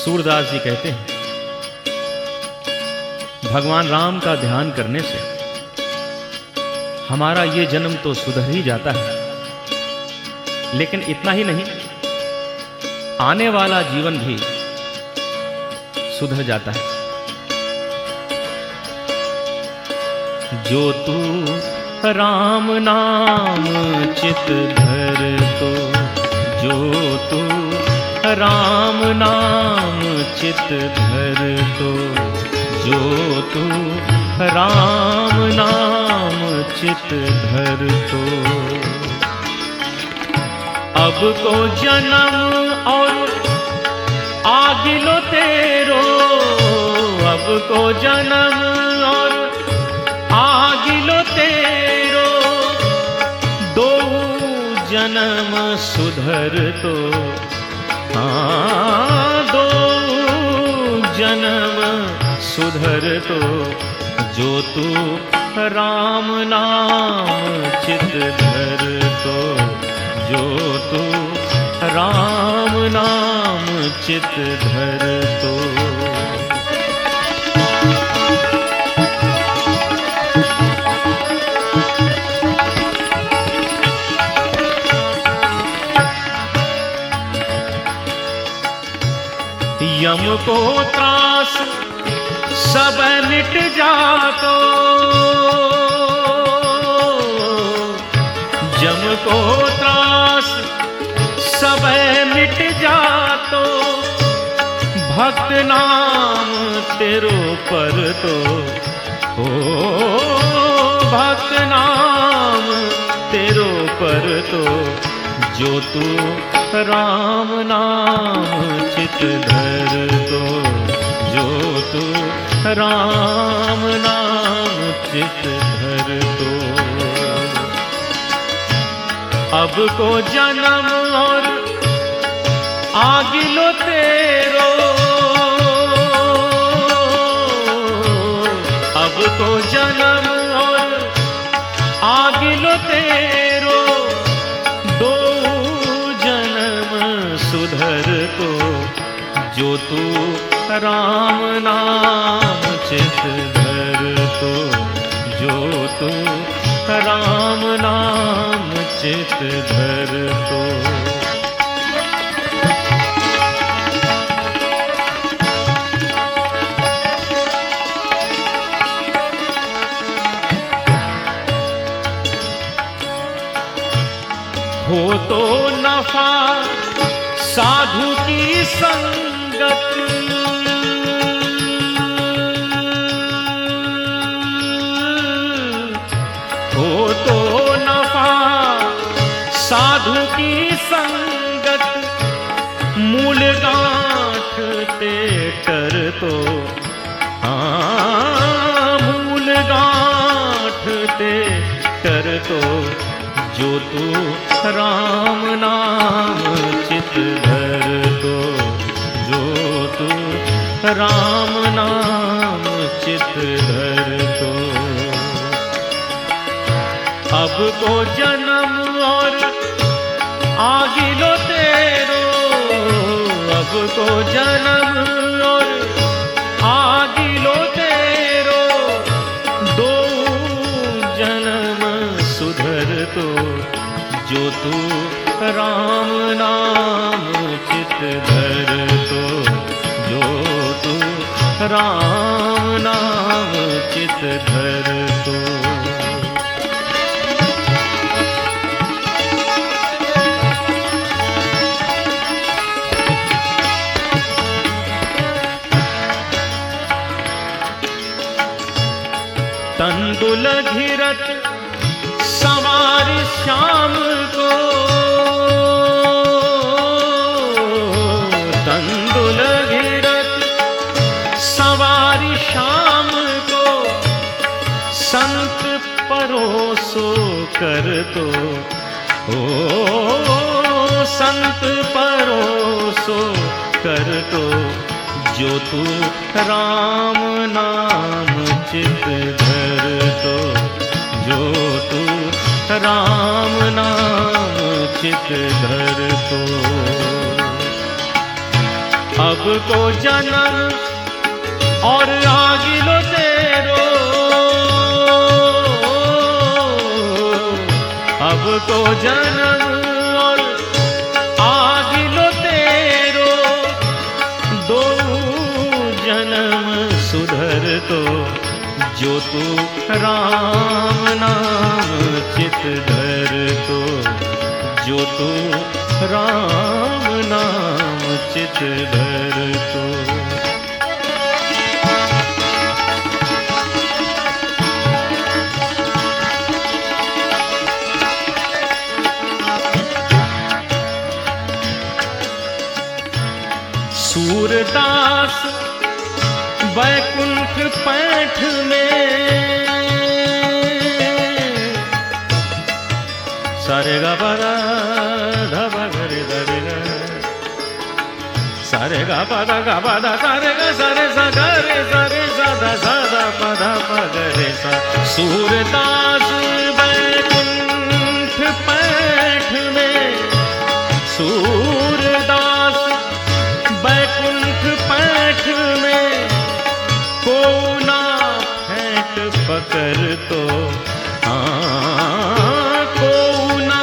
सूरदास जी कहते हैं, भगवान राम का ध्यान करने से हमारा ये जन्म तो सुधर ही जाता है। लेकिन इतना ही नहीं, आने वाला जीवन भी सुधर जाता है। जो तू राम नाम चित धर तो राम नाम चित धर तो। जो तू राम नाम चित धर तो। अब को जन्म और आगिलो तेरो। अब को जन्म और आगिलो तेरो। दो जन्म सुधर तो। हाँ दो जन्म सुधर तो जो तू राम नाम चित धर तो जो तू राम नाम चित धर तो। यम को त्रास, सब मिट जातो। जम को त्रास, सब मिट जातो। भक्त नाम तेरो पर तो। ओ, भक्त नाम तेरो पर तो। जो तू राम नाम चित धर दो। जो तू राम नाम चित धर दो। अब को जन्म और आगिलो तेरो जो तू राम नाम चित धर तो जो तू राम नाम चित धर तो। हो तो नफा साधु की संगत। हो तो नफा साधु की संगत। मूल गांठ ते कर तो। हाँ मूल गांठ ते कर तो। जो तू राम नाम राम नाम चित धर दो। अब को जन्म और आगिलो तेरो अब को जन्म और आगिलो तेरो दो जन्म सुधर तो जो तू राम नाम चित धर तो तू राम नाम चित धर तो तंदुल घिरत सवार शाम को। संत परोसो कर तो ओ, संत परोसो कर तो जो तू राम नाम चित धर तो जो तू राम नाम चित धर तो अब को जन्म और आगिलो को जन्म और आगिलो तेरो। दो जन्म सुधर तो जो तू राम नाम चित धर तो। जो तू राम नाम चित धर तो। सूरदास बैकुंठ पैठ में। सारे गा पदा धबा गरे धरे गा सारे गा पदा गा सारे गा सारे सा गरे सारे सदा सदा पदा पगरे सा। सूरदास बैकुंठ पैठ में। सूरदास तो हाँ कोना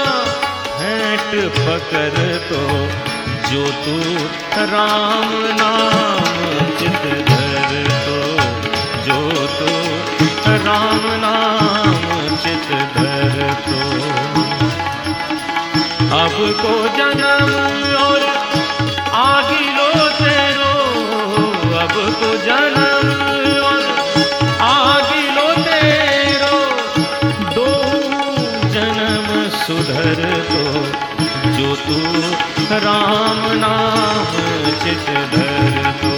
फेंट पकड़ तो जो तू राम नाम चित धर तो जो तू राम नाम चित धर तो। अब को जन्म और आगिलो तेरो, अब को जन्म सुधर दो जो तू राम नाम चित धर दो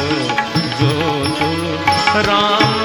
जो तू राम